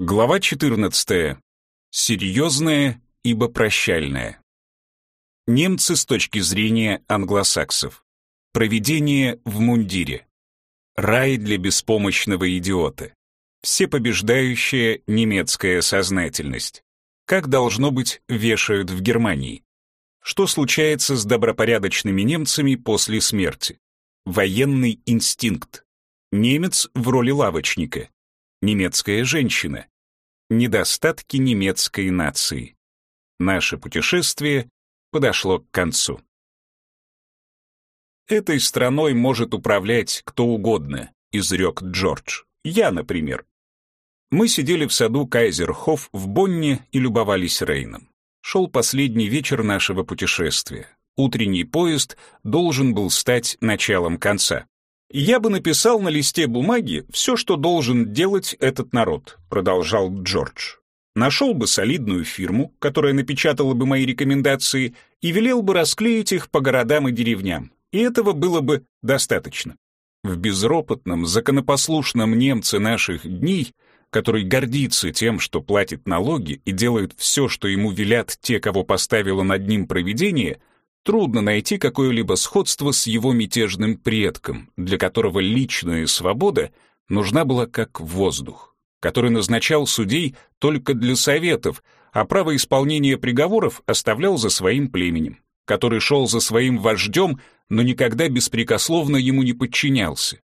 Глава 14. Серьезная, ибо прощальная. Немцы с точки зрения англосаксов. Проведение в мундире. Рай для беспомощного идиота. Всепобеждающая немецкая сознательность. Как должно быть вешают в Германии. Что случается с добропорядочными немцами после смерти? Военный инстинкт. Немец в роли лавочника. Немецкая женщина. Недостатки немецкой нации. Наше путешествие подошло к концу. Этой страной может управлять кто угодно, изрек Джордж. Я, например. Мы сидели в саду Кайзерхоф в Бонне и любовались Рейном. Шел последний вечер нашего путешествия. Утренний поезд должен был стать началом конца. «Я бы написал на листе бумаги все, что должен делать этот народ», продолжал Джордж. «Нашел бы солидную фирму, которая напечатала бы мои рекомендации, и велел бы расклеить их по городам и деревням. И этого было бы достаточно. В безропотном, законопослушном немце наших дней, который гордится тем, что платит налоги и делает все, что ему велят те, кого поставило над ним провидение, трудно найти какое-либо сходство с его мятежным предком, для которого личная свобода нужна была как воздух, который назначал судей только для советов, а право исполнения приговоров оставлял за своим племенем, который шел за своим вождем, но никогда беспрекословно ему не подчинялся.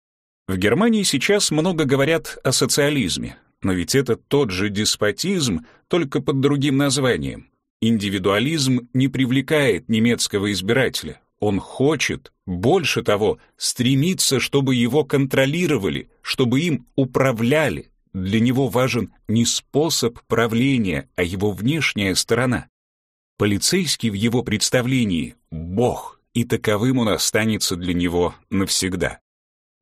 В Германии сейчас много говорят о социализме, но ведь это тот же деспотизм, только под другим названием. Индивидуализм не привлекает немецкого избирателя. Он хочет, больше того, стремится, чтобы его контролировали, чтобы им управляли. Для него важен не способ правления, а его внешняя сторона. Полицейский в его представлении — Бог, и таковым он останется для него навсегда.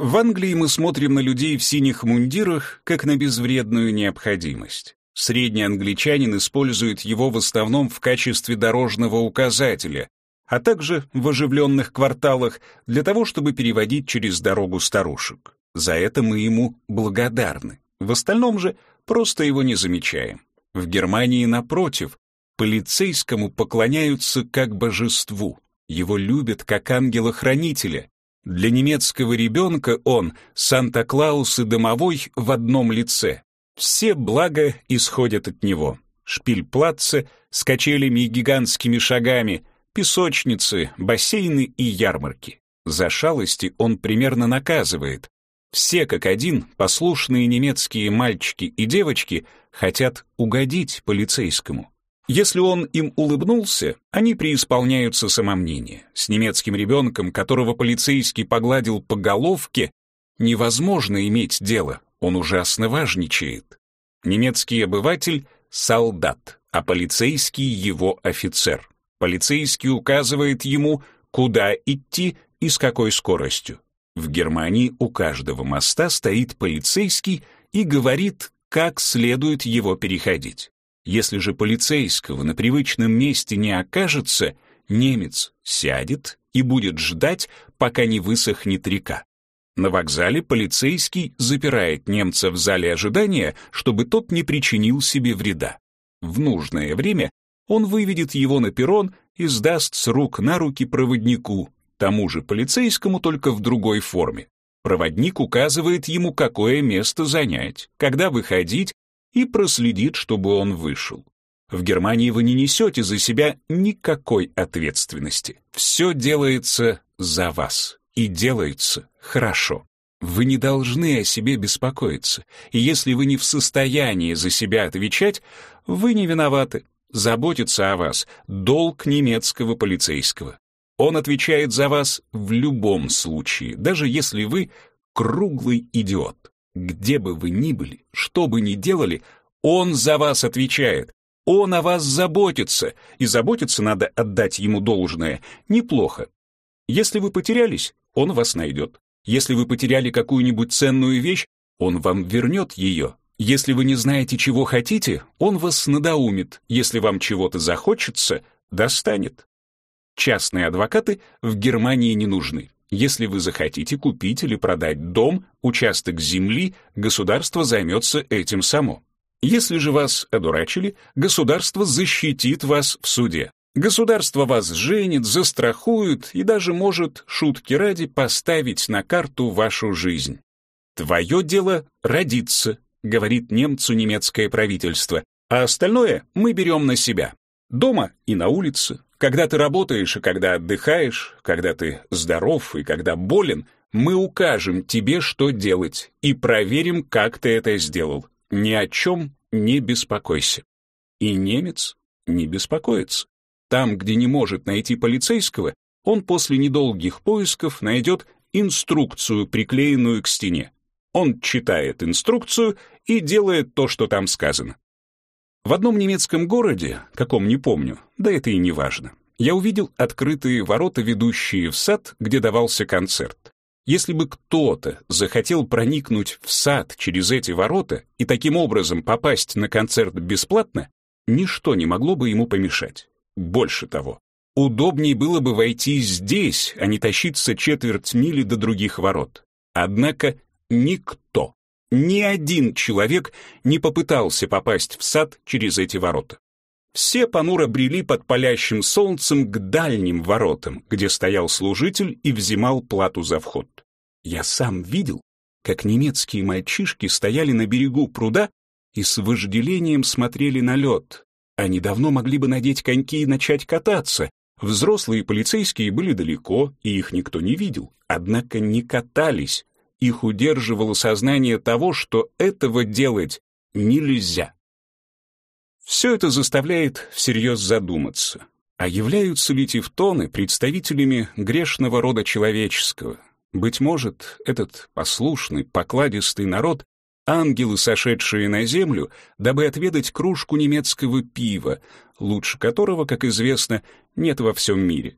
В Англии мы смотрим на людей в синих мундирах как на безвредную необходимость. Средний англичанин использует его в основном в качестве дорожного указателя, а также в оживленных кварталах для того, чтобы переводить через дорогу старушек. За это мы ему благодарны. В остальном же просто его не замечаем. В Германии, напротив, полицейскому поклоняются как божеству, его любят как ангела-хранителя. Для немецкого ребенка он — Санта-Клаус и домовой в одном лице. Все блага исходят от него. Шпильплацы с качелями и гигантскими шагами, песочницы, бассейны и ярмарки. За шалости он примерно наказывает. Все как один послушные немецкие мальчики и девочки хотят угодить полицейскому. Если он им улыбнулся, они преисполняются самомнения. С немецким ребенком, которого полицейский погладил по головке, невозможно иметь дело, он ужасно важничает. Немецкий обыватель — солдат, а полицейский — его офицер. Полицейский указывает ему, куда идти и с какой скоростью. В Германии у каждого моста стоит полицейский и говорит, как следует его переходить. Если же полицейского на привычном месте не окажется, немец сядет и будет ждать, пока не высохнет река. На вокзале полицейский запирает немца в зале ожидания, чтобы тот не причинил себе вреда. В нужное время он выведет его на перрон и сдаст с рук на руки проводнику, тому же полицейскому, только в другой форме. Проводник указывает ему, какое место занять, когда выходить, и проследит, чтобы он вышел. В Германии вы не несете за себя никакой ответственности. Все делается за вас и делается хорошо. Вы не должны о себе беспокоиться, и если вы не в состоянии за себя отвечать, вы не виноваты. Заботиться о вас — долг немецкого полицейского. Он отвечает за вас в любом случае, даже если вы круглый идиот. Где бы вы ни были, что бы ни делали, он за вас отвечает. Он о вас заботится, и заботиться надо отдать ему должное неплохо. Если вы потерялись, он вас найдет. Если вы потеряли какую-нибудь ценную вещь, он вам вернет ее. Если вы не знаете, чего хотите, он вас надоумит. Если вам чего-то захочется, достанет. Частные адвокаты в Германии не нужны. Если вы захотите купить или продать дом, участок земли, государство займется этим само. Если же вас одурачили, государство защитит вас в суде. Государство вас женит, застрахует и даже может, шутки ради, поставить на карту вашу жизнь. Твое дело родиться, говорит немцу немецкое правительство, а остальное мы берем на себя. Дома и на улице, когда ты работаешь и когда отдыхаешь, когда ты здоров и когда болен, мы укажем тебе, что делать, и проверим, как ты это сделал. Ни о чем не беспокойся. И немец не беспокоится. Там, где не может найти полицейского, он после недолгих поисков найдет инструкцию, приклеенную к стене. Он читает инструкцию и делает то, что там сказано. В одном немецком городе, каком не помню, да это и не важно, я увидел открытые ворота, ведущие в сад, где давался концерт. Если бы кто-то захотел проникнуть в сад через эти ворота и таким образом попасть на концерт бесплатно, ничто не могло бы ему помешать. Больше того, удобнее было бы войти здесь, а не тащиться четверть мили до других ворот. Однако никто, ни один человек не попытался попасть в сад через эти ворота. Все понуро брели под палящим солнцем к дальним воротам, где стоял служитель и взимал плату за вход. Я сам видел, как немецкие мальчишки стояли на берегу пруда и с вожделением смотрели на лед. Они давно могли бы надеть коньки и начать кататься. Взрослые полицейские были далеко, и их никто не видел. Однако не катались, их удерживало сознание того, что этого делать нельзя. Все это заставляет всерьез задуматься, а являются ли тевтоны представителями грешного рода человеческого? Быть может, этот послушный, покладистый народ — ангелы, сошедшие на землю, дабы отведать кружку немецкого пива, лучше которого, как известно, нет во всем мире.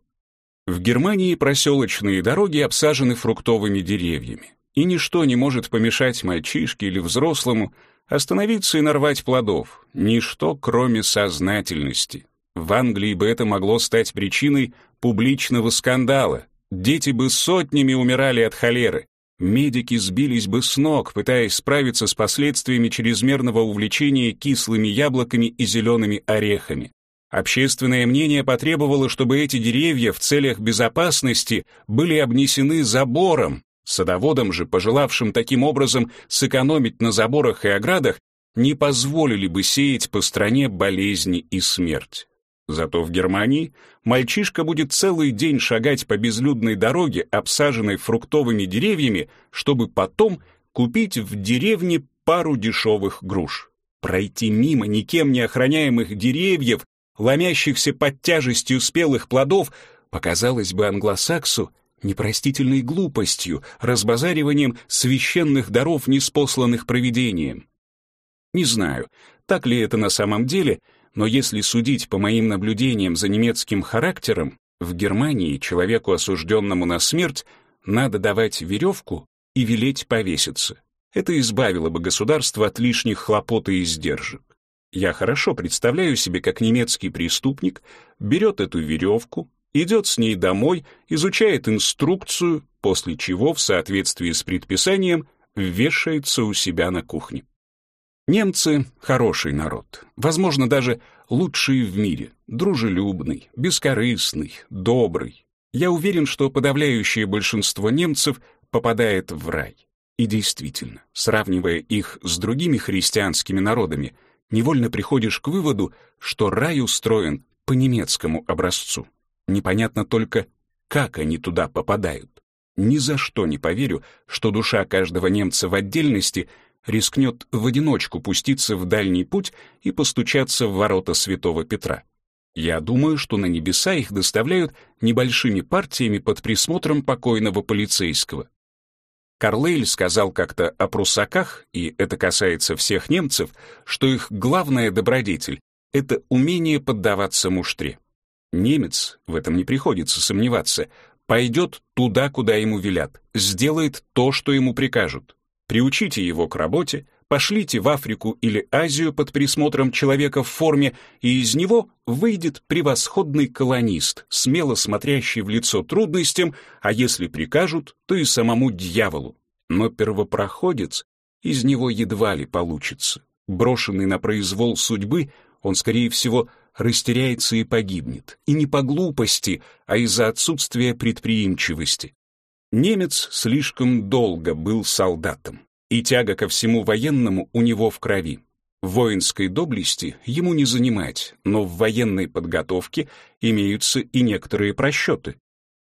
В Германии проселочные дороги обсажены фруктовыми деревьями и ничто не может помешать мальчишке или взрослому остановиться и нарвать плодов, ничто, кроме сознательности. В Англии бы это могло стать причиной публичного скандала. Дети бы сотнями умирали от холеры. Медики сбились бы с ног, пытаясь справиться с последствиями чрезмерного увлечения кислыми яблоками и зелеными орехами. Общественное мнение потребовало, чтобы эти деревья в целях безопасности были обнесены забором, Садоводам же, пожелавшим таким образом сэкономить на заборах и оградах, не позволили бы сеять по стране болезни и смерть. Зато в Германии мальчишка будет целый день шагать по безлюдной дороге, обсаженной фруктовыми деревьями, чтобы потом купить в деревне пару дешевых груш. Пройти мимо никем не охраняемых деревьев, ломящихся под тяжестью спелых плодов, показалось бы англосаксу непростительной глупостью, разбазариванием священных даров, неспосланных провидением. Не знаю, так ли это на самом деле, но если судить по моим наблюдениям за немецким характером, в Германии человеку, осужденному на смерть, надо давать веревку и велеть повеситься. Это избавило бы государство от лишних хлопот и издержек. Я хорошо представляю себе, как немецкий преступник берет эту веревку, идет с ней домой, изучает инструкцию, после чего в соответствии с предписанием вешается у себя на кухне. Немцы — хороший народ, возможно, даже лучший в мире, дружелюбный, бескорыстный, добрый. Я уверен, что подавляющее большинство немцев попадает в рай. И действительно, сравнивая их с другими христианскими народами, невольно приходишь к выводу, что рай устроен по немецкому образцу. Непонятно только, как они туда попадают. Ни за что не поверю, что душа каждого немца в отдельности рискнет в одиночку пуститься в дальний путь и постучаться в ворота святого Петра. Я думаю, что на небеса их доставляют небольшими партиями под присмотром покойного полицейского. Карлейль сказал как-то о прусаках, и это касается всех немцев, что их главная добродетель — это умение поддаваться муштре. Немец, в этом не приходится сомневаться, пойдет туда, куда ему велят, сделает то, что ему прикажут. Приучите его к работе, Пошлите в Африку или Азию под присмотром человека в форме, и из него выйдет превосходный колонист, смело смотрящий в лицо трудностям, а если прикажут, то и самому дьяволу. Но первопроходец из него едва ли получится. Брошенный на произвол судьбы, он, скорее всего, растеряется и погибнет. И не по глупости, а из-за отсутствия предприимчивости. Немец слишком долго был солдатом и тяга ко всему военному у него в крови. Воинской доблести ему не занимать, но в военной подготовке имеются и некоторые просчеты.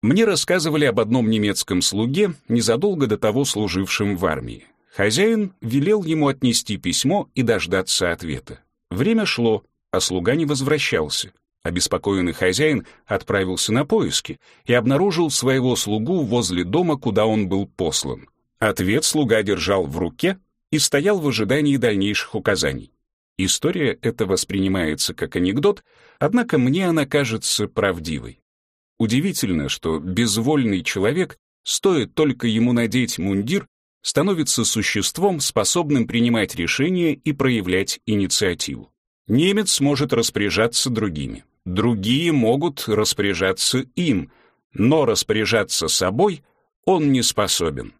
Мне рассказывали об одном немецком слуге, незадолго до того служившем в армии. Хозяин велел ему отнести письмо и дождаться ответа. Время шло, а слуга не возвращался. Обеспокоенный хозяин отправился на поиски и обнаружил своего слугу возле дома, куда он был послан. Ответ слуга держал в руке и стоял в ожидании дальнейших указаний. История эта воспринимается как анекдот, однако мне она кажется правдивой. Удивительно, что безвольный человек, стоит только ему надеть мундир, становится существом, способным принимать решения и проявлять инициативу. Немец может распоряжаться другими, другие могут распоряжаться им, но распоряжаться собой он не способен.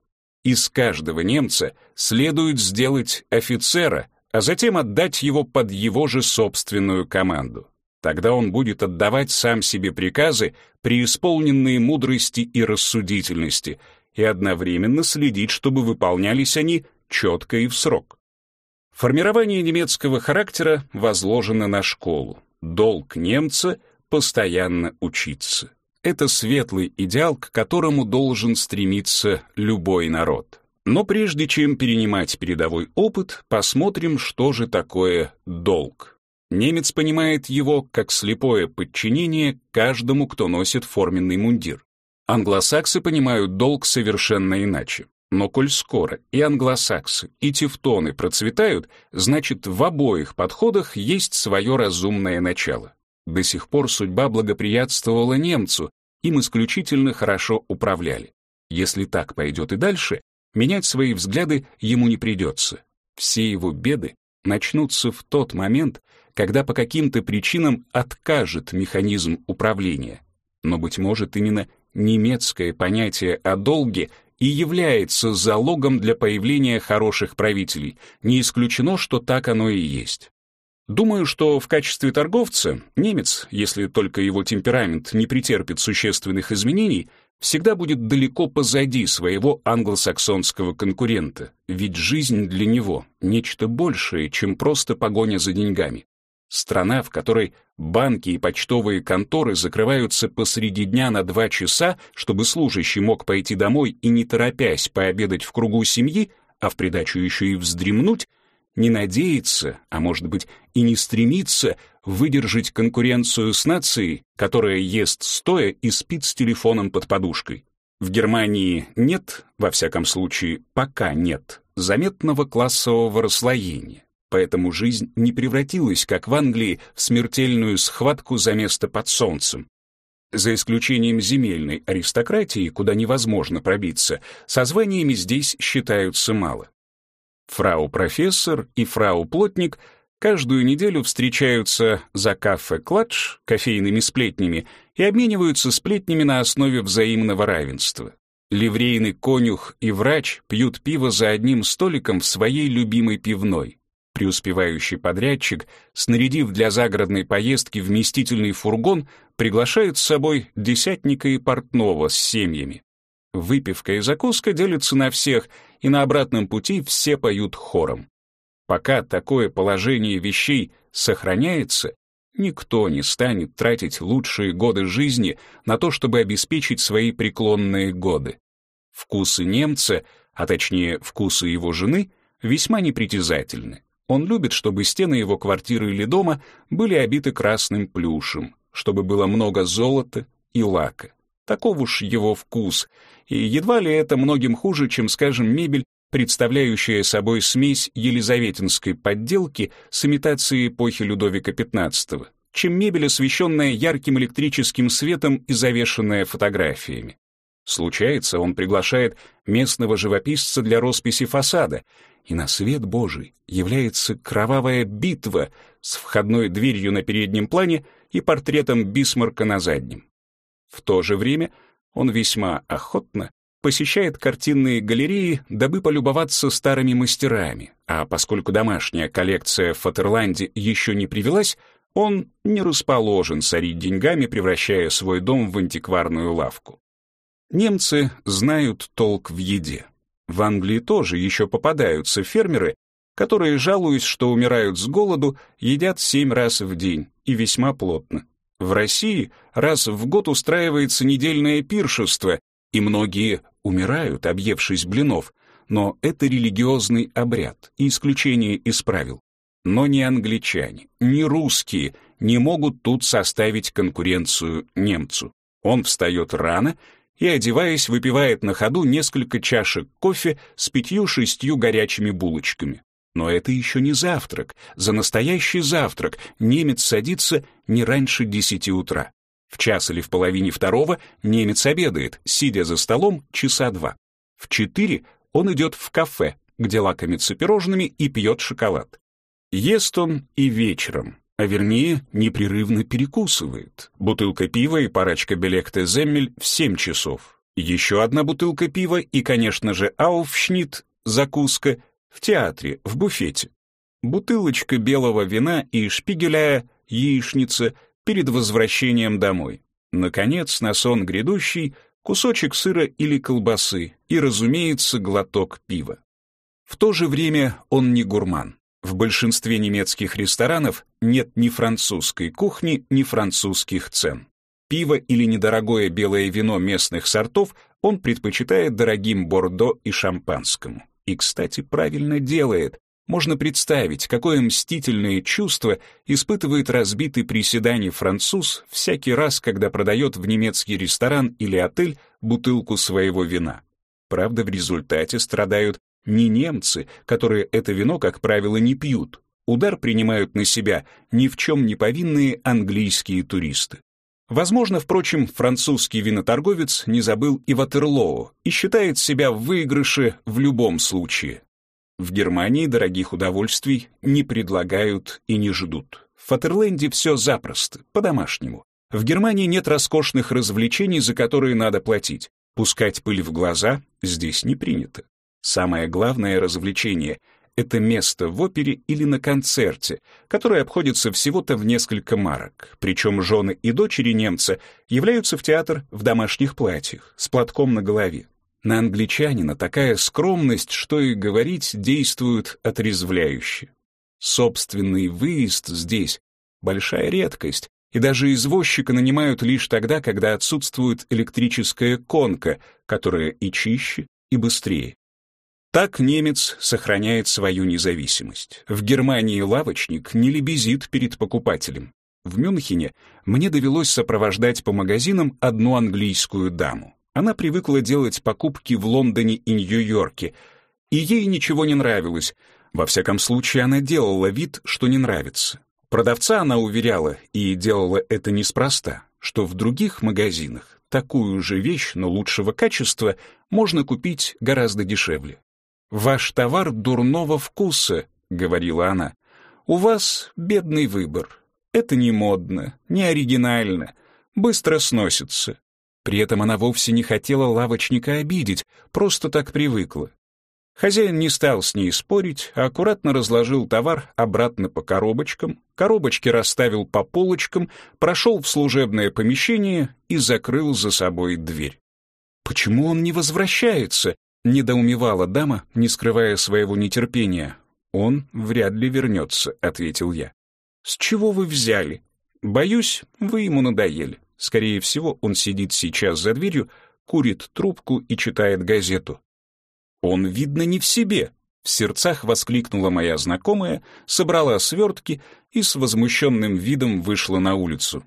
Из каждого немца следует сделать офицера, а затем отдать его под его же собственную команду. Тогда он будет отдавать сам себе приказы, преисполненные мудрости и рассудительности, и одновременно следить, чтобы выполнялись они четко и в срок. Формирование немецкого характера возложено на школу. Долг немца — постоянно учиться. Это светлый идеал, к которому должен стремиться любой народ. Но прежде чем перенимать передовой опыт, посмотрим, что же такое долг. Немец понимает его как слепое подчинение каждому, кто носит форменный мундир. Англосаксы понимают долг совершенно иначе. Но коль скоро и англосаксы, и тевтоны процветают, значит, в обоих подходах есть свое разумное начало. До сих пор судьба благоприятствовала немцу, им исключительно хорошо управляли. Если так пойдет и дальше, менять свои взгляды ему не придется. Все его беды начнутся в тот момент, когда по каким-то причинам откажет механизм управления. Но, быть может, именно немецкое понятие о долге и является залогом для появления хороших правителей. Не исключено, что так оно и есть. Думаю, что в качестве торговца немец, если только его темперамент не претерпит существенных изменений, всегда будет далеко позади своего англосаксонского конкурента, ведь жизнь для него — нечто большее, чем просто погоня за деньгами. Страна, в которой банки и почтовые конторы закрываются посреди дня на два часа, чтобы служащий мог пойти домой и не торопясь пообедать в кругу семьи, а в придачу еще и вздремнуть, не надеется, а может быть и не стремится выдержать конкуренцию с нацией, которая ест стоя и спит с телефоном под подушкой. В Германии нет, во всяком случае, пока нет, заметного классового расслоения. Поэтому жизнь не превратилась, как в Англии, в смертельную схватку за место под солнцем. За исключением земельной аристократии, куда невозможно пробиться, со званиями здесь считаются мало. Фрау-профессор и фрау-плотник каждую неделю встречаются за кафе-кладж, кофейными сплетнями, и обмениваются сплетнями на основе взаимного равенства. Ливрейный конюх и врач пьют пиво за одним столиком в своей любимой пивной. Преуспевающий подрядчик, снарядив для загородной поездки вместительный фургон, приглашает с собой десятника и портного с семьями. Выпивка и закуска делятся на всех, и на обратном пути все поют хором. Пока такое положение вещей сохраняется, никто не станет тратить лучшие годы жизни на то, чтобы обеспечить свои преклонные годы. Вкусы немца, а точнее вкусы его жены, весьма непритязательны. Он любит, чтобы стены его квартиры или дома были обиты красным плюшем, чтобы было много золота и лака. Таков уж его вкус, и едва ли это многим хуже, чем, скажем, мебель, представляющая собой смесь елизаветинской подделки с имитацией эпохи Людовика XV, чем мебель, освещенная ярким электрическим светом и завешенная фотографиями. Случается, он приглашает местного живописца для росписи фасада, и на свет Божий является кровавая битва с входной дверью на переднем плане и портретом Бисмарка на заднем. В то же время он весьма охотно посещает картинные галереи, дабы полюбоваться старыми мастерами, а поскольку домашняя коллекция в Фатерланде еще не привелась, он не расположен сорить деньгами, превращая свой дом в антикварную лавку. Немцы знают толк в еде. В Англии тоже еще попадаются фермеры, которые, жалуясь, что умирают с голоду, едят семь раз в день и весьма плотно. В России раз в год устраивается недельное пиршество, и многие умирают, объевшись блинов, но это религиозный обряд и исключение из правил. Но ни англичане, ни русские не могут тут составить конкуренцию немцу. Он встает рано и, одеваясь, выпивает на ходу несколько чашек кофе с пятью-шестью горячими булочками. Но это еще не завтрак. За настоящий завтрак немец садится не раньше десяти утра. В час или в половине второго немец обедает, сидя за столом часа два. В четыре он идет в кафе, где лакомится пирожными и пьет шоколад. Ест он и вечером, а вернее, непрерывно перекусывает. Бутылка пива и парочка белекте земель в семь часов. Еще одна бутылка пива и, конечно же, ауфшнит, закуска, в театре, в буфете. Бутылочка белого вина и шпигеля, яичница перед возвращением домой. Наконец, на сон грядущий, кусочек сыра или колбасы и, разумеется, глоток пива. В то же время он не гурман. В большинстве немецких ресторанов нет ни французской кухни, ни французских цен. Пиво или недорогое белое вино местных сортов он предпочитает дорогим бордо и шампанскому. И, кстати, правильно делает. Можно представить, какое мстительное чувство испытывает разбитый при седании француз всякий раз, когда продает в немецкий ресторан или отель бутылку своего вина. Правда, в результате страдают не немцы, которые это вино, как правило, не пьют. Удар принимают на себя ни в чем не повинные английские туристы. Возможно, впрочем, французский виноторговец не забыл и Ватерлоу и считает себя в выигрыше в любом случае. В Германии дорогих удовольствий не предлагают и не ждут. В Фатерленде все запросто, по-домашнему. В Германии нет роскошных развлечений, за которые надо платить. Пускать пыль в глаза здесь не принято. Самое главное развлечение — это место в опере или на концерте, которое обходится всего-то в несколько марок. Причем жены и дочери немца являются в театр в домашних платьях, с платком на голове. На англичанина такая скромность, что и говорить, действует отрезвляюще. Собственный выезд здесь — большая редкость, и даже извозчика нанимают лишь тогда, когда отсутствует электрическая конка, которая и чище, и быстрее. Так немец сохраняет свою независимость. В Германии лавочник не лебезит перед покупателем. В Мюнхене мне довелось сопровождать по магазинам одну английскую даму. Она привыкла делать покупки в Лондоне и Нью-Йорке, и ей ничего не нравилось. Во всяком случае, она делала вид, что не нравится. Продавца она уверяла, и делала это неспроста, что в других магазинах такую же вещь, но лучшего качества, можно купить гораздо дешевле. «Ваш товар дурного вкуса», — говорила она. «У вас бедный выбор. Это не модно, не оригинально, быстро сносится». При этом она вовсе не хотела лавочника обидеть, просто так привыкла. Хозяин не стал с ней спорить, а аккуратно разложил товар обратно по коробочкам, коробочки расставил по полочкам, прошел в служебное помещение и закрыл за собой дверь. «Почему он не возвращается?» Недоумевала дама, не скрывая своего нетерпения. «Он вряд ли вернется», — ответил я. «С чего вы взяли?» «Боюсь, вы ему надоели. Скорее всего, он сидит сейчас за дверью, курит трубку и читает газету». «Он, видно, не в себе», — в сердцах воскликнула моя знакомая, собрала свертки и с возмущенным видом вышла на улицу.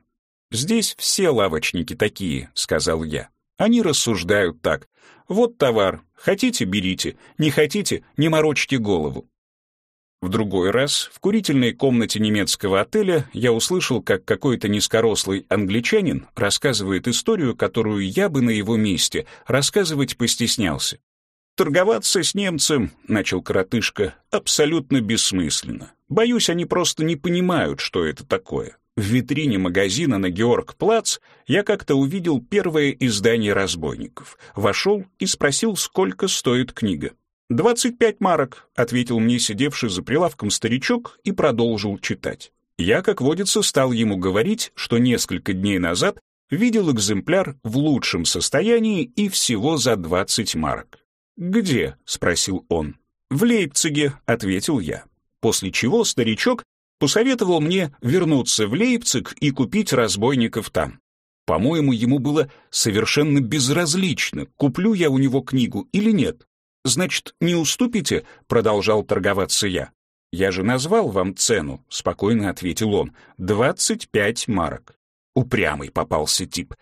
«Здесь все лавочники такие», — сказал я. «Они рассуждают так. Вот товар, хотите — берите, не хотите — не морочьте голову. В другой раз в курительной комнате немецкого отеля я услышал, как какой-то низкорослый англичанин рассказывает историю, которую я бы на его месте рассказывать постеснялся. торговаться с немцем, — начал коротышка, — абсолютно бессмысленно. Боюсь, они просто не понимают, что это такое. В витрине магазина на Георг-Плац я как-то увидел первое издание «Разбойников». Вошел и спросил, сколько стоит книга. «Двадцать пять марок», — ответил мне сидевший за прилавком старичок и продолжил читать. Я, как водится, стал ему говорить, что несколько дней назад видел экземпляр в лучшем состоянии и всего за двадцать марок. «Где?» — спросил он. «В Лейпциге», — ответил я. После чего старичок посоветовал мне вернуться в Лейпциг и купить разбойников там. По-моему, ему было совершенно безразлично, куплю я у него книгу или нет. «Значит, не уступите?» — продолжал торговаться я. «Я же назвал вам цену», — спокойно ответил он. «Двадцать пять марок». Упрямый попался тип.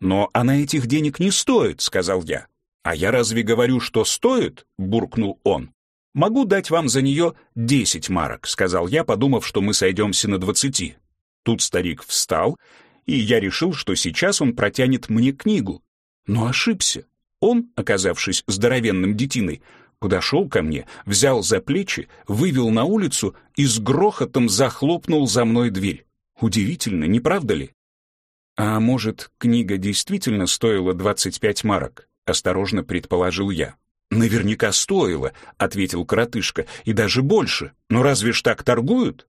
«Но она этих денег не стоит», — сказал я. «А я разве говорю, что стоит?» — буркнул он. «Могу дать вам за нее десять марок», — сказал я, подумав, что мы сойдемся на двадцати. Тут старик встал, и я решил, что сейчас он протянет мне книгу. Но ошибся. Он, оказавшись здоровенным детиной, подошел ко мне, взял за плечи, вывел на улицу и с грохотом захлопнул за мной дверь. Удивительно, не правда ли? А может, книга действительно стоила 25 марок? Осторожно предположил я. Наверняка стоила, ответил коротышка, и даже больше. Но разве ж так торгуют?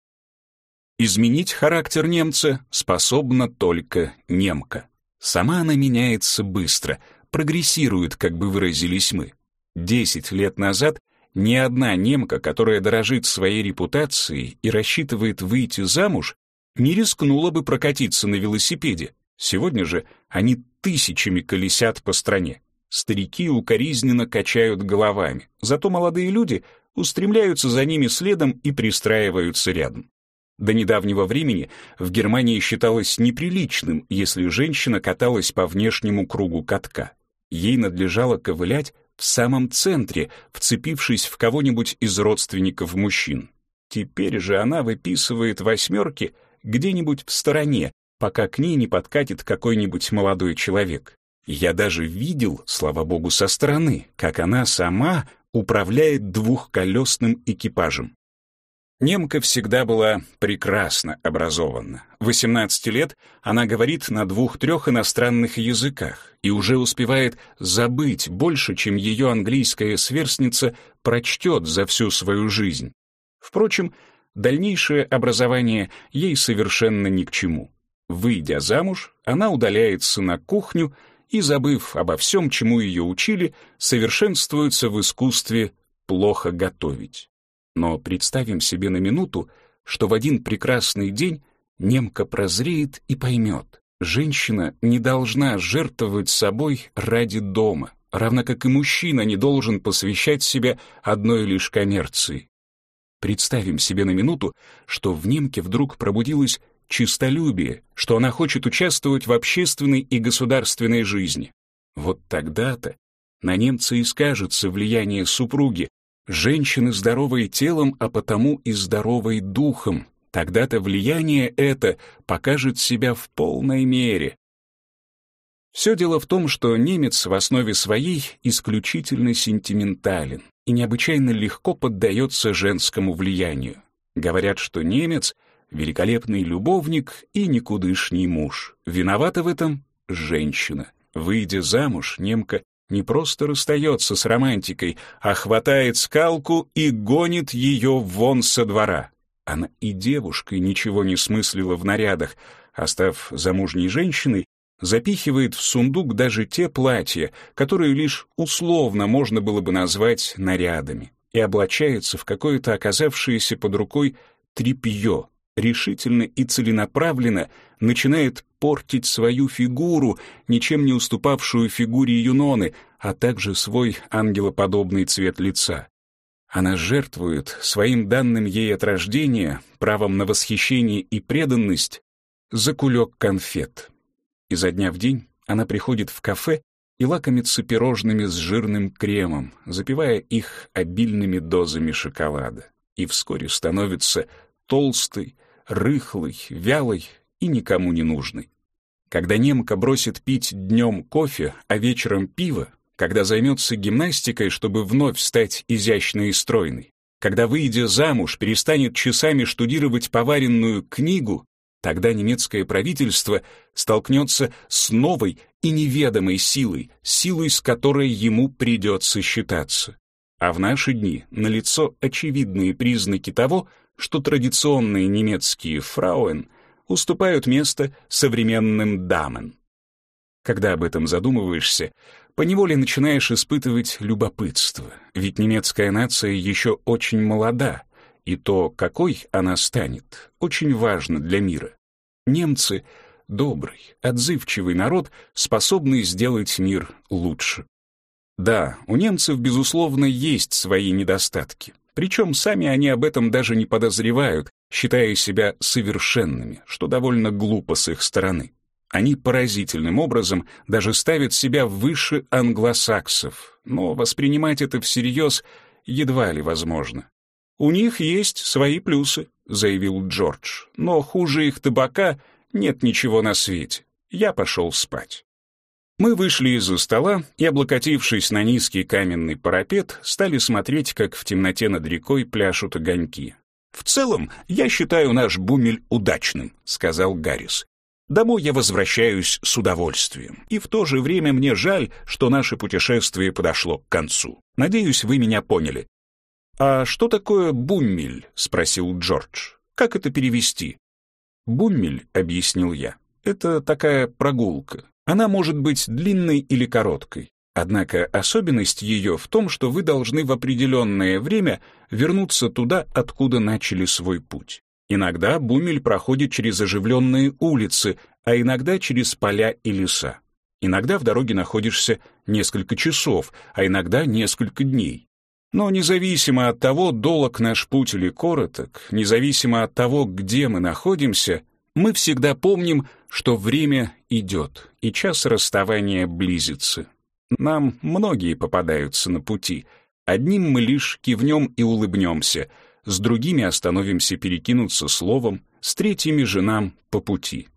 Изменить характер немца способна только немка. Сама она меняется быстро, прогрессирует, как бы выразились мы. Десять лет назад ни одна немка, которая дорожит своей репутацией и рассчитывает выйти замуж, не рискнула бы прокатиться на велосипеде. Сегодня же они тысячами колесят по стране. Старики укоризненно качают головами, зато молодые люди устремляются за ними следом и пристраиваются рядом. До недавнего времени в Германии считалось неприличным, если женщина каталась по внешнему кругу катка. Ей надлежало ковылять в самом центре, вцепившись в кого-нибудь из родственников мужчин. Теперь же она выписывает восьмерки где-нибудь в стороне, пока к ней не подкатит какой-нибудь молодой человек. Я даже видел, слава богу, со стороны, как она сама управляет двухколесным экипажем. Немка всегда была прекрасно образована. В 18 лет она говорит на двух-трех иностранных языках и уже успевает забыть больше, чем ее английская сверстница прочтет за всю свою жизнь. Впрочем, дальнейшее образование ей совершенно ни к чему. Выйдя замуж, она удаляется на кухню и, забыв обо всем, чему ее учили, совершенствуется в искусстве плохо готовить. Но представим себе на минуту, что в один прекрасный день немка прозреет и поймет. Женщина не должна жертвовать собой ради дома, равно как и мужчина не должен посвящать себя одной лишь коммерции. Представим себе на минуту, что в немке вдруг пробудилось чистолюбие, что она хочет участвовать в общественной и государственной жизни. Вот тогда-то на немца и скажется влияние супруги, Женщины здоровые телом, а потому и здоровой духом. Тогда-то влияние это покажет себя в полной мере. Все дело в том, что немец в основе своей исключительно сентиментален и необычайно легко поддается женскому влиянию. Говорят, что немец — великолепный любовник и никудышний муж. Виновата в этом женщина. Выйдя замуж, немка не просто расстается с романтикой, а хватает скалку и гонит ее вон со двора. Она и девушкой ничего не смыслила в нарядах, а став замужней женщиной, запихивает в сундук даже те платья, которые лишь условно можно было бы назвать нарядами, и облачается в какое-то оказавшееся под рукой тряпье, решительно и целенаправленно начинает портить свою фигуру, ничем не уступавшую фигуре Юноны, а также свой ангелоподобный цвет лица. Она жертвует своим данным ей от рождения правом на восхищение и преданность за кулек конфет. Изо дня в день она приходит в кафе и лакомится пирожными с жирным кремом, запивая их обильными дозами шоколада, и вскоре становится толстой, рыхлый, вялый и никому не нужный. Когда немка бросит пить днем кофе, а вечером пиво, когда займется гимнастикой, чтобы вновь стать изящной и стройной, когда, выйдя замуж, перестанет часами штудировать поваренную книгу, тогда немецкое правительство столкнется с новой и неведомой силой, силой, с которой ему придется считаться. А в наши дни налицо очевидные признаки того, что традиционные немецкие фрауэн уступают место современным дамен. Когда об этом задумываешься, поневоле начинаешь испытывать любопытство, ведь немецкая нация еще очень молода, и то, какой она станет, очень важно для мира. Немцы — добрый, отзывчивый народ, способный сделать мир лучше. Да, у немцев, безусловно, есть свои недостатки. Причем сами они об этом даже не подозревают, считая себя совершенными, что довольно глупо с их стороны. Они поразительным образом даже ставят себя выше англосаксов, но воспринимать это всерьез едва ли возможно. «У них есть свои плюсы», — заявил Джордж, «но хуже их табака нет ничего на свете. Я пошел спать». Мы вышли из-за стола и, облокотившись на низкий каменный парапет, стали смотреть, как в темноте над рекой пляшут огоньки. «В целом, я считаю наш бумель удачным», — сказал Гаррис. «Домой я возвращаюсь с удовольствием, и в то же время мне жаль, что наше путешествие подошло к концу. Надеюсь, вы меня поняли». «А что такое буммель?» — спросил Джордж. «Как это перевести?» «Буммель», — объяснил я, — «это такая прогулка, она может быть длинной или короткой. Однако особенность ее в том, что вы должны в определенное время вернуться туда, откуда начали свой путь. Иногда Бумель проходит через оживленные улицы, а иногда через поля и леса. Иногда в дороге находишься несколько часов, а иногда несколько дней. Но независимо от того, долг наш путь или короток, независимо от того, где мы находимся, мы всегда помним, что время идет, и час расставания близится. Нам многие попадаются на пути. Одним мы лишь кивнем и улыбнемся, с другими остановимся перекинуться словом, с третьими же нам по пути.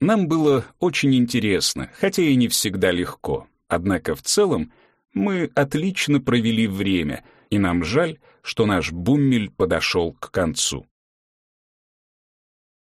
Нам было очень интересно, хотя и не всегда легко. Однако в целом мы отлично провели время, и нам жаль, что наш буммель подошел к концу.